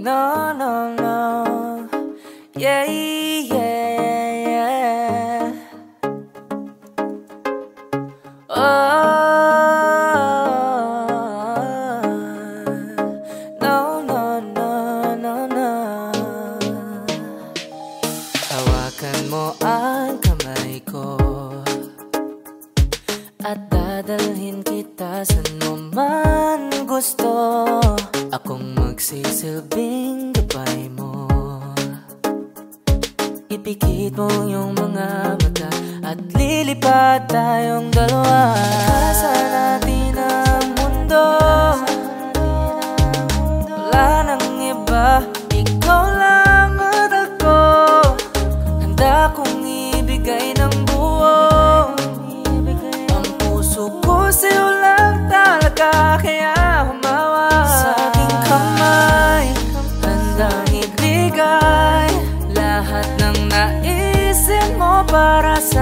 No, no, no. Yeah, yeah, yeah. Oh, no, no, no, no, no. Hawakan mo ang kamay ko At dadalhin kita sa mo man gusto Akong magsisilbing gabay mo. Ipikit mo yung mga mata At lilipad tayong dalawa. Kasa natin ang mundo? Wala nang iba. Ikaw lang at ako. Handa kong ibigay ng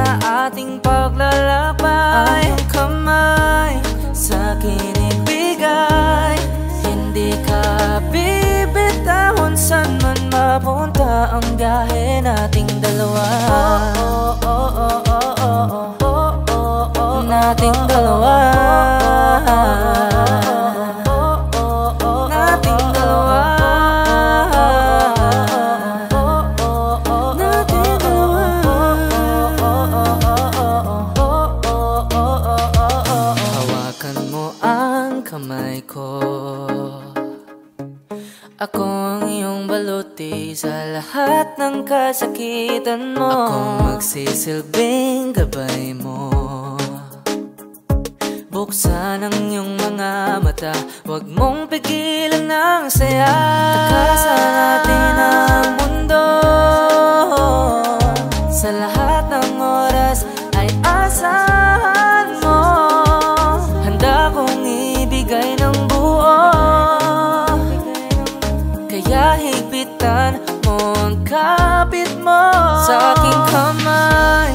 sa ating paglalakbay. Ang kamay Sa akin ibigay. Hindi ka bibitahon Saan man mapunta Ang biyahe nating dalawa. Oh, oh, oh, oh, oh, oh, oh, oh, oh, Nating dalawa. Nating Ako ang iyong baluti sa lahat ng kasakitan mo. Akong magsisilbing gabay mo. Buksan ang iyong mga mata. Huwag mong pigilan ng saya higpitan mo ang kapit mo. Sa aking kamay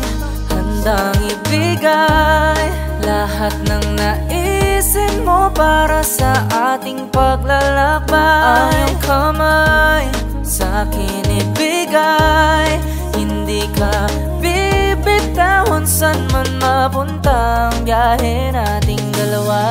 Handang ibigay. Lahat ng naisin mo Para sa ating paglalakbay. Ang iyong kamay Sa akin ibigay. Hindi ka bibitahon Saan man mapunta Ang biyahe nating dalawa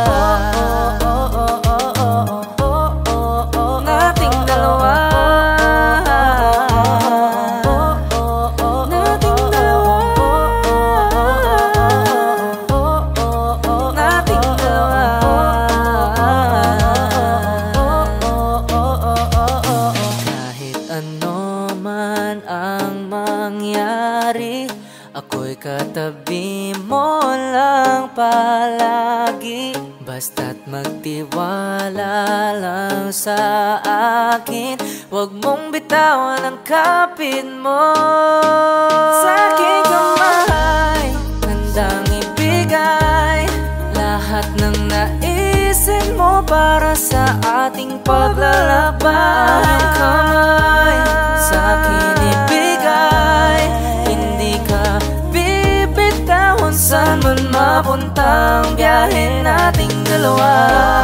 man ang mangyari. Ako'y katabi mo lang palagi. Basta't magtiwala lang sa akin. Huwag mong bitawan ang kapit mo. Sa aking kamay Handang ibigay Lahat ng naisin mo Para sa ating paglalakbay Ang kamay Sa akin ibigay. Hindi ka bibitahon Saan man mapunta Ang biyahe nating dalawa